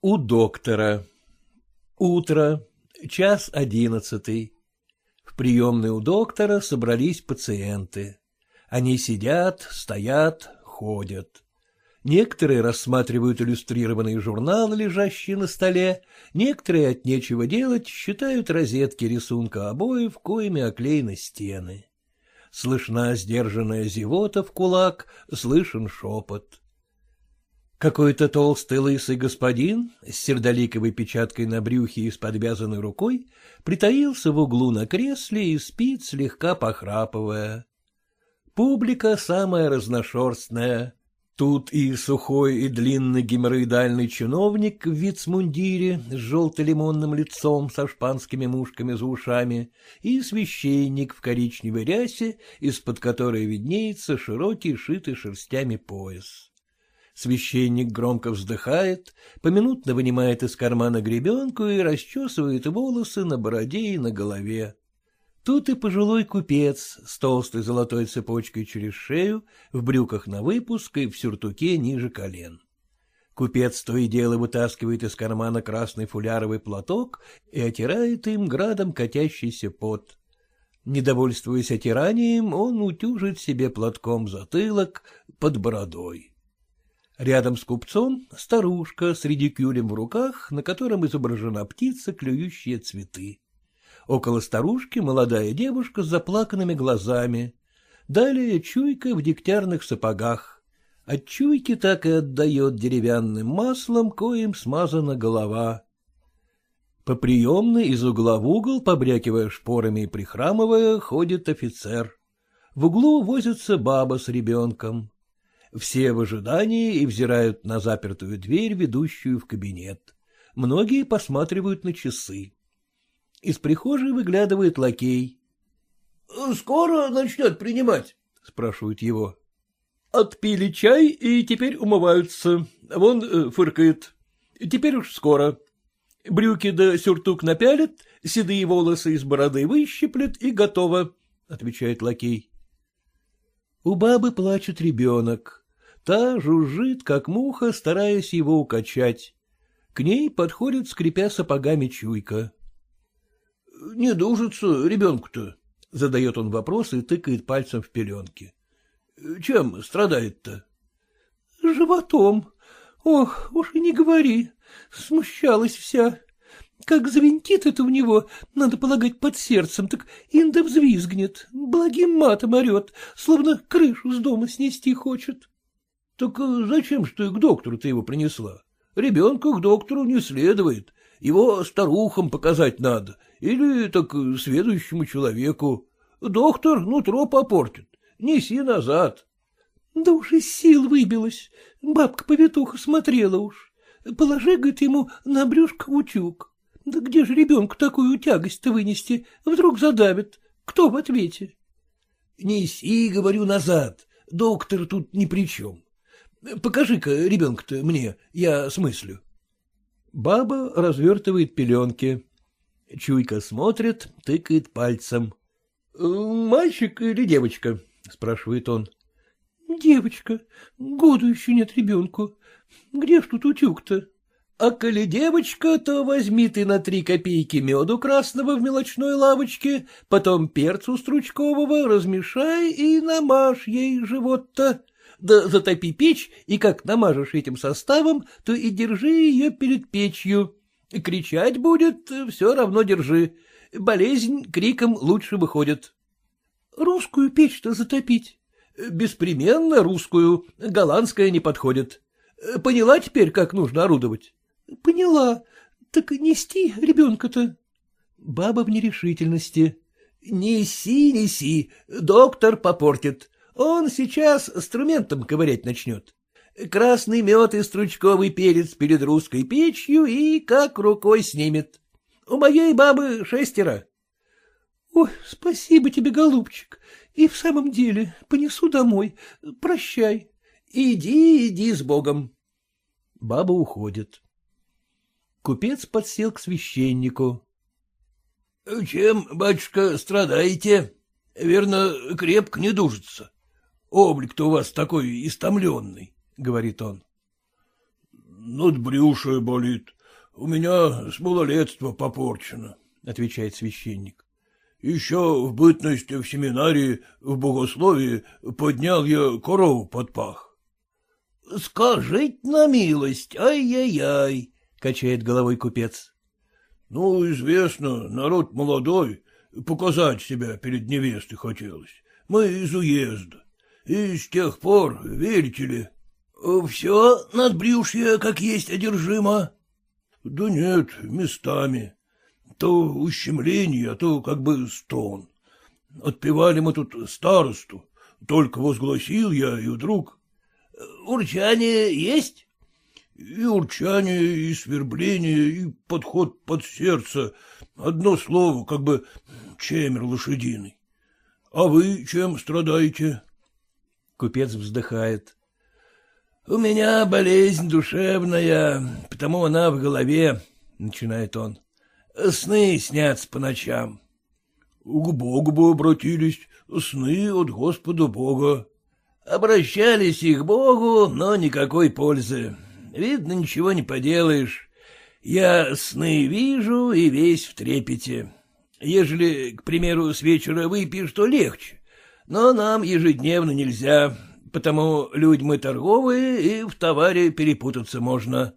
У доктора. Утро, час одиннадцатый. В приемной у доктора собрались пациенты. Они сидят, стоят, ходят. Некоторые рассматривают иллюстрированные журналы, лежащие на столе, некоторые от нечего делать считают розетки рисунка обоев, коими оклеены стены. Слышна сдержанная зевота в кулак, слышен шепот. Какой-то толстый лысый господин с сердоликовой печаткой на брюхе и с подвязанной рукой притаился в углу на кресле и спит, слегка похрапывая. Публика самая разношерстная. Тут и сухой и длинный геморроидальный чиновник в вицмундире с желто-лимонным лицом со шпанскими мушками за ушами, и священник в коричневой рясе, из-под которой виднеется широкий шитый шерстями пояс. Священник громко вздыхает, поминутно вынимает из кармана гребенку и расчесывает волосы на бороде и на голове. Тут и пожилой купец с толстой золотой цепочкой через шею, в брюках на выпуск и в сюртуке ниже колен. Купец то и дело вытаскивает из кармана красный фуляровый платок и отирает им градом катящийся пот. Недовольствуясь отиранием, он утюжит себе платком затылок под бородой. Рядом с купцом старушка с редикюлем в руках, на котором изображена птица, клюющая цветы. Около старушки молодая девушка с заплаканными глазами. Далее чуйка в дегтярных сапогах. От чуйки так и отдает деревянным маслом, коим смазана голова. По приемной из угла в угол, побрякивая шпорами и прихрамывая, ходит офицер. В углу возится баба с ребенком. Все в ожидании и взирают на запертую дверь, ведущую в кабинет. Многие посматривают на часы. Из прихожей выглядывает лакей. — Скоро начнет принимать? — спрашивают его. — Отпили чай и теперь умываются. Вон э, фыркает. Теперь уж скоро. Брюки да сюртук напялит, седые волосы из бороды выщиплет и готово, — отвечает лакей. У бабы плачет ребенок. Та жужжит, как муха, стараясь его укачать. К ней подходит, скрипя сапогами, чуйка. — Не дужится ребенку-то? — задает он вопрос и тыкает пальцем в пеленки. — Чем страдает-то? — Животом. Ох, уж и не говори. Смущалась вся. Как звентит это у него, надо полагать, под сердцем, так инда взвизгнет, благим матом орет, словно крышу с дома снести хочет. — Так зачем ж ты к доктору ты его принесла? Ребенка к доктору не следует. Его старухам показать надо, или так следующему человеку. Доктор нутро попортит. Неси назад. Да уж из сил выбилась. Бабка-повитуха смотрела уж. Положи, говорит, ему на брюшко утюг. Да где же ребенку такую тягость-то вынести? Вдруг задавит. Кто в ответе? Неси, говорю, назад. Доктор тут ни при чем. Покажи-ка ребенка-то мне, я смыслю. Баба развертывает пеленки. Чуйка смотрит, тыкает пальцем. «Э, — Мальчик или девочка? — спрашивает он. — Девочка. Году еще нет ребенку. Где ж тут утюг-то? — А коли девочка, то возьми ты на три копейки меду красного в мелочной лавочке, потом перцу стручкового размешай и намажь ей живот-то да затопи печь, и как намажешь этим составом, то и держи ее перед печью. Кричать будет, все равно держи. Болезнь криком лучше выходит. — Русскую печь-то затопить? — Беспременно русскую, голландская не подходит. Поняла теперь, как нужно орудовать? — Поняла. Так нести ребенка-то? Баба в нерешительности. — Неси, неси, доктор попортит. Он сейчас инструментом ковырять начнет. Красный мед и стручковый перец перед русской печью и как рукой снимет. У моей бабы шестеро. — Ой, спасибо тебе, голубчик. И в самом деле понесу домой. Прощай. Иди, иди с Богом. Баба уходит. Купец подсел к священнику. — Чем, батюшка, страдаете? Верно, крепко не дужится. Облик-то у вас такой истомленный, — говорит он. — Надбрюшие болит. У меня с малолетства попорчено, — отвечает священник. Еще в бытности в семинарии, в богословии поднял я корову под пах. — Скажите на милость, ай-яй-яй, — качает головой купец. — Ну, известно, народ молодой, показать себя перед невестой хотелось. Мы из уезда. И с тех пор, верите ли... — Все надбрюшье, как есть, одержимо? — Да нет, местами. То ущемление, а то как бы стон. Отпевали мы тут старосту. Только возгласил я, и вдруг... — Урчание есть? — И урчание, и свербление, и подход под сердце. Одно слово, как бы чемер лошадиный. А вы чем страдаете? Купец вздыхает. — У меня болезнь душевная, потому она в голове, — начинает он. — Сны снятся по ночам. — К Богу бы обратились, сны от Господа Бога. Обращались и к Богу, но никакой пользы. Видно, ничего не поделаешь. Я сны вижу и весь в трепете. Ежели, к примеру, с вечера выпьешь, то легче. Но нам ежедневно нельзя, потому люди торговые, и в товаре перепутаться можно.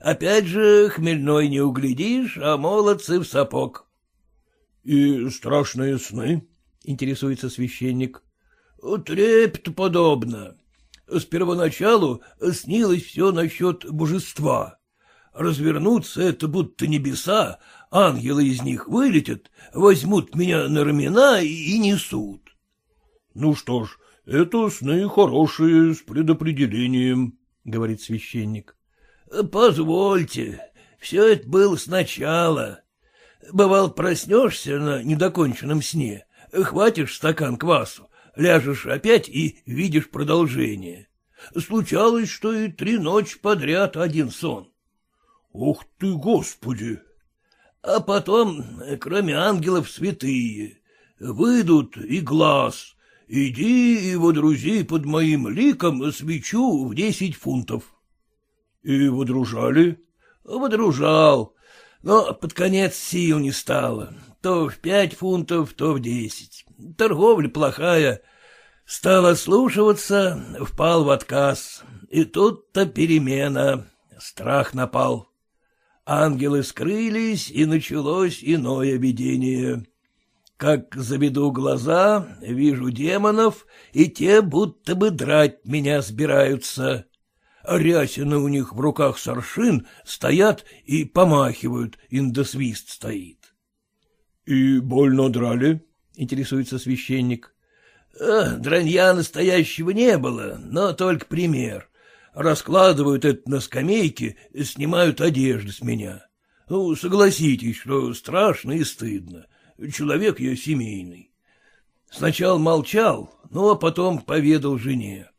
Опять же, хмельной не углядишь, а молодцы в сапог. — И страшные сны? — интересуется священник. — Трепет подобно. С первоначалу снилось все насчет божества. Развернуться это будто небеса, ангелы из них вылетят, возьмут меня на рамена и несут. — Ну что ж, это сны хорошие, с предопределением, — говорит священник. — Позвольте, все это было сначала. Бывал, проснешься на недоконченном сне, хватишь стакан квасу, ляжешь опять и видишь продолжение. Случалось, что и три ночи подряд один сон. — Ух ты, Господи! А потом, кроме ангелов, святые. Выйдут и глаз, Иди и водрузи под моим ликом свечу в десять фунтов. — И водружали? — Водружал, но под конец сил не стало. То в пять фунтов, то в десять. Торговля плохая. Стал слушаться, впал в отказ. И тут-то перемена, страх напал. Ангелы скрылись, и началось иное видение. Как заведу глаза, вижу демонов, и те будто бы драть меня собираются. Рясины у них в руках соршин стоят и помахивают, индосвист стоит. — И больно драли? — интересуется священник. — Дранья настоящего не было, но только пример. Раскладывают это на скамейке, снимают одежду с меня. Ну, согласитесь, что страшно и стыдно человек я семейный. Сначала молчал, ну, а потом поведал жене.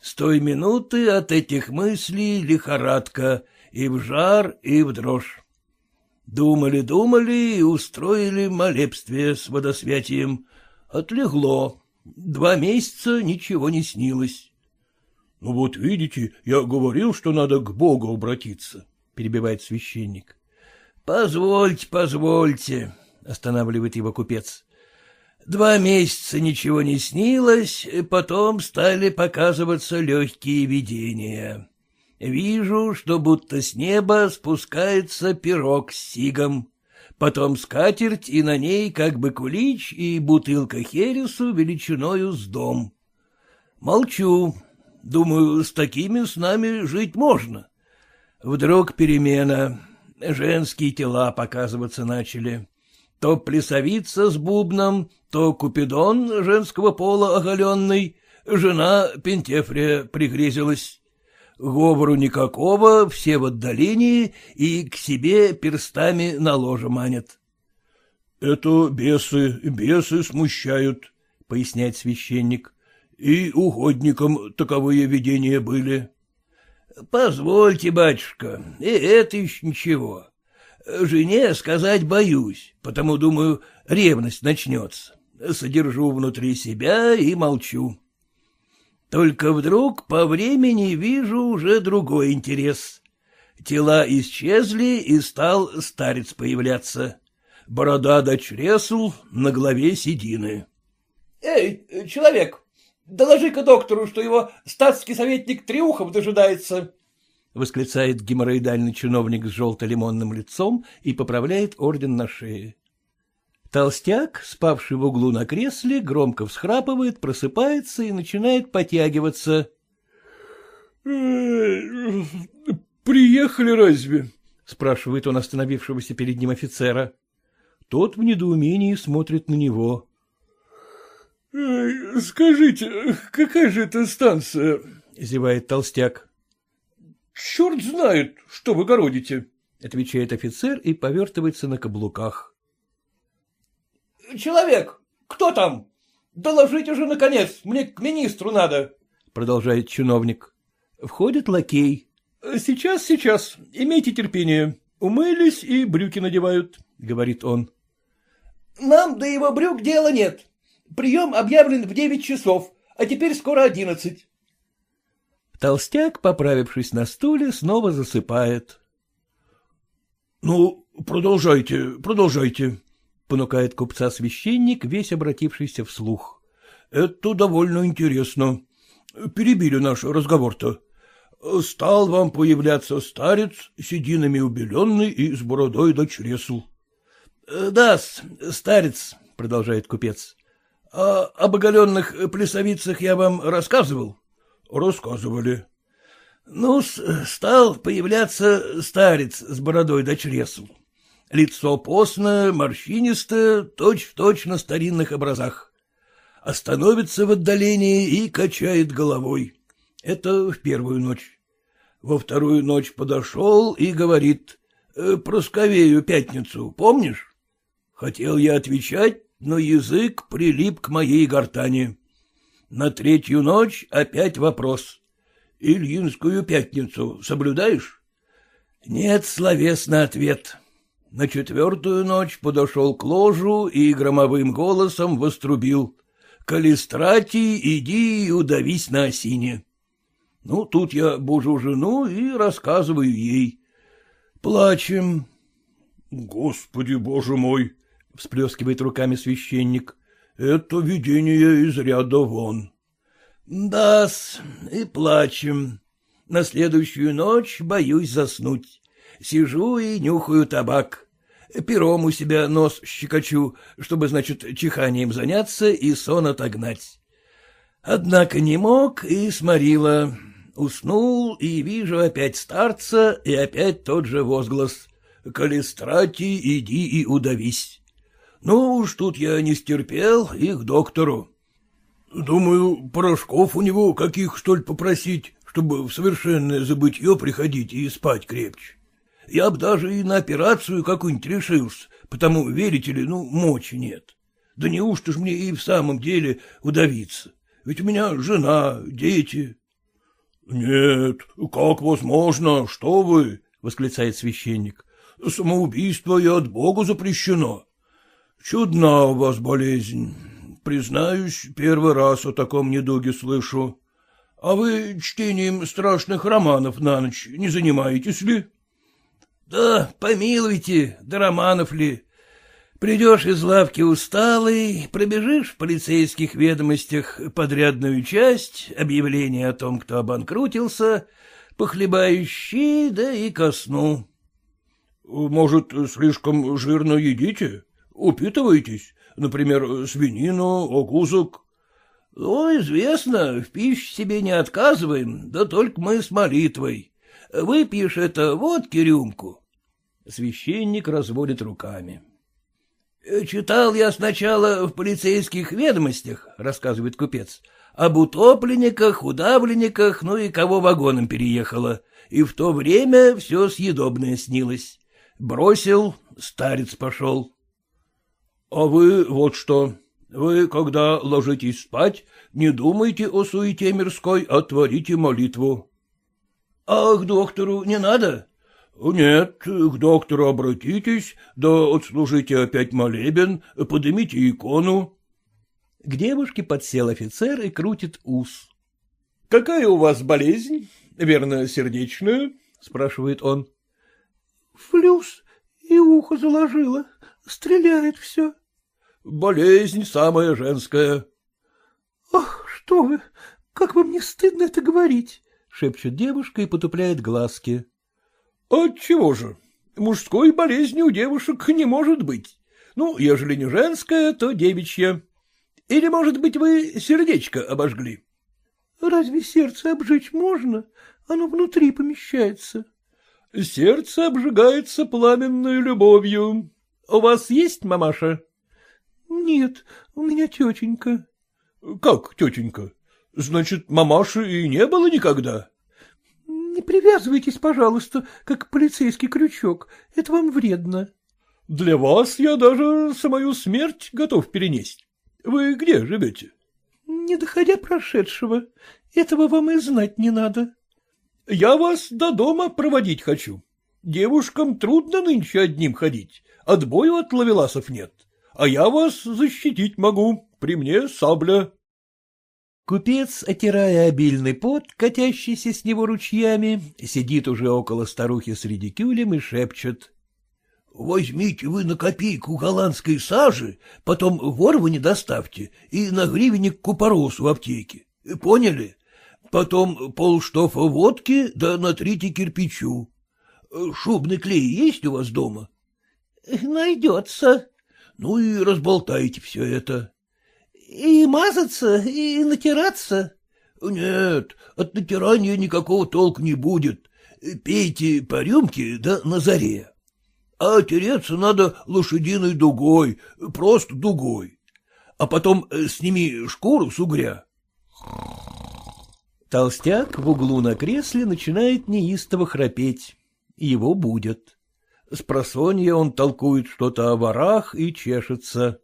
С той минуты от этих мыслей лихорадка и в жар, и в дрожь. Думали-думали и устроили молебствие с водосвятием. Отлегло. Два месяца ничего не снилось. — Ну вот видите, я говорил, что надо к Богу обратиться, — перебивает священник. — Позвольте, позвольте, — останавливает его купец. Два месяца ничего не снилось, потом стали показываться легкие видения. Вижу, что будто с неба спускается пирог с сигом, потом скатерть, и на ней как бы кулич и бутылка хересу величиною с дом. Молчу, думаю, с такими с нами жить можно. Вдруг перемена, женские тела показываться начали то плясовица с бубном, то купидон женского пола оголенный, жена Пентефрия пригрезилась. Говору никакого, все в отдалении, и к себе перстами на ложе манят. — Это бесы, бесы смущают, — поясняет священник, — и угодникам таковые видения были. — Позвольте, батюшка, и это еще ничего. Жене сказать боюсь, потому, думаю, ревность начнется. Содержу внутри себя и молчу. Только вдруг по времени вижу уже другой интерес. Тела исчезли, и стал старец появляться. Борода до чресл, на голове седины. — Эй, человек, доложи-ка доктору, что его статский советник Триухов дожидается, — восклицает геморроидальный чиновник с желто-лимонным лицом и поправляет орден на шее. Толстяк, спавший в углу на кресле, громко всхрапывает, просыпается и начинает потягиваться. Приехали разве? — спрашивает он остановившегося перед ним офицера. Тот в недоумении смотрит на него. — Скажите, какая же это станция? — зевает толстяк. — Черт знает, что вы городите, — отвечает офицер и повертывается на каблуках. — Человек, кто там? Доложите же, наконец, мне к министру надо, — продолжает чиновник. Входит лакей. — Сейчас, сейчас, имейте терпение. Умылись и брюки надевают, — говорит он. — Нам до его брюк дела нет. Прием объявлен в девять часов, а теперь скоро одиннадцать. Толстяк, поправившись на стуле, снова засыпает. — Ну, продолжайте, продолжайте, — понукает купца священник, весь обратившийся вслух. — Это довольно интересно. Перебили наш разговор-то. Стал вам появляться старец, сединами убеленный и с бородой до чресл. Э, — Да, старец, — продолжает купец. — А об оголенных плесовицах я вам рассказывал? — Рассказывали. — Ну, стал появляться старец с бородой до чресл. Лицо постное, морщинистое, точь-в-точь на старинных образах. Остановится в отдалении и качает головой. Это в первую ночь. Во вторую ночь подошел и говорит, «Э, «Просковею пятницу, помнишь?» Хотел я отвечать, но язык прилип к моей гортани. На третью ночь опять вопрос. «Ильинскую пятницу соблюдаешь?» Нет, словесный ответ. На четвертую ночь подошел к ложу и громовым голосом вострубил. «Калистрати, иди и удавись на осине». Ну, тут я божу жену и рассказываю ей. Плачем. — Господи, боже мой! — всплескивает руками священник. — Это видение из ряда вон. — Да-с, и плачем. На следующую ночь боюсь заснуть. Сижу и нюхаю табак. Пером у себя нос щекочу, чтобы, значит, чиханием заняться и сон отогнать. Однако не мог и сморила. Уснул и вижу опять старца и опять тот же возглас. «Калистрати, иди и удавись». Ну уж тут я не стерпел и к доктору. Думаю, порошков у него каких, что ли, попросить, чтобы в совершенное забытье приходить и спать крепче. Я б даже и на операцию какую-нибудь решился, потому, верите ли, ну, мочи нет. Да неужто ж мне и в самом деле удавиться? Ведь у меня жена, дети. — Нет, как возможно, что вы? — восклицает священник. — Самоубийство и от Бога запрещено. Чудна у вас болезнь. Признаюсь, первый раз о таком недуге слышу. А вы чтением страшных романов на ночь не занимаетесь ли? — Да, помилуйте, да романов ли. Придешь из лавки усталый, пробежишь в полицейских ведомостях подрядную часть, объявление о том, кто обанкрутился, похлебающий, да и ко сну. — Может, слишком жирно едите? Упитываетесь? Например, свинину, окузок? — Ну, известно, в пище себе не отказываем, да только мы с молитвой. Выпьешь это водки рюмку. Священник разводит руками. —— Читал я сначала в полицейских ведомостях, — рассказывает купец, — об утопленниках, удавленниках, ну и кого вагоном переехало, и в то время все съедобное снилось. Бросил, старец пошел. — А вы вот что, вы, когда ложитесь спать, не думайте о суете мирской, а творите молитву. — А к доктору не надо? — Нет, к доктору обратитесь, да отслужите опять молебен, подымите икону. К девушке подсел офицер и крутит ус. — Какая у вас болезнь? Верно, сердечная? — спрашивает он. — Флюс и ухо заложило, стреляет все. — Болезнь самая женская. — Ах, что вы, как вам не стыдно это говорить? — шепчет девушка и потупляет глазки. — Отчего же? Мужской болезни у девушек не может быть. Ну, ежели не женская, то девичья. Или, может быть, вы сердечко обожгли? — Разве сердце обжечь можно? Оно внутри помещается. — Сердце обжигается пламенной любовью. У вас есть мамаша? — Нет, у меня тетенька. — Как тетенька? Значит, мамаши и не было никогда? — Не привязывайтесь, пожалуйста, как полицейский крючок. Это вам вредно. — Для вас я даже самую смерть готов перенести. Вы где живете? — Не доходя прошедшего. Этого вам и знать не надо. — Я вас до дома проводить хочу. Девушкам трудно нынче одним ходить, отбою от ловеласов нет. А я вас защитить могу, при мне сабля. Купец, отирая обильный пот, катящийся с него ручьями, сидит уже около старухи с редикюлем и шепчет. — Возьмите вы на копейку голландской сажи, потом ворву не доставьте и на гривенник купоросу в аптеке. Поняли? Потом полштофа водки, да натрите кирпичу. Шубный клей есть у вас дома? — Найдется. — Ну и разболтайте все это. И мазаться, и натираться? — Нет, от натирания никакого толка не будет. Пейте по рюмке, да на заре. А тереться надо лошадиной дугой, просто дугой. А потом сними шкуру с угря. Толстяк в углу на кресле начинает неистово храпеть. Его будет. С просонья он толкует что-то о ворах и чешется. —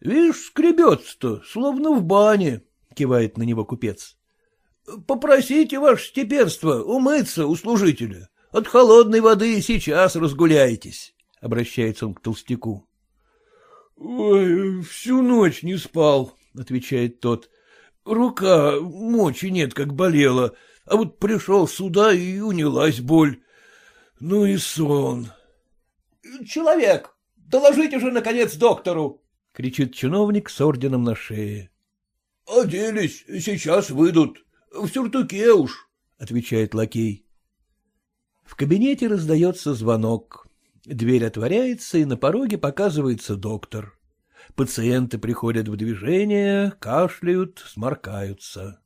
Вишь, скребется-то, словно в бане, — кивает на него купец. — Попросите, ваше степенство, умыться у служителя. От холодной воды сейчас разгуляетесь, — обращается он к толстяку. — Ой, всю ночь не спал, — отвечает тот. — Рука мочи нет, как болела, а вот пришел сюда и унялась боль. Ну и сон. — Человек, доложите же, наконец, доктору, — кричит чиновник с орденом на шее. — Оделись, сейчас выйдут. В сюртуке уж, — отвечает лакей. В кабинете раздается звонок. Дверь отворяется, и на пороге показывается доктор. Пациенты приходят в движение, кашляют, сморкаются.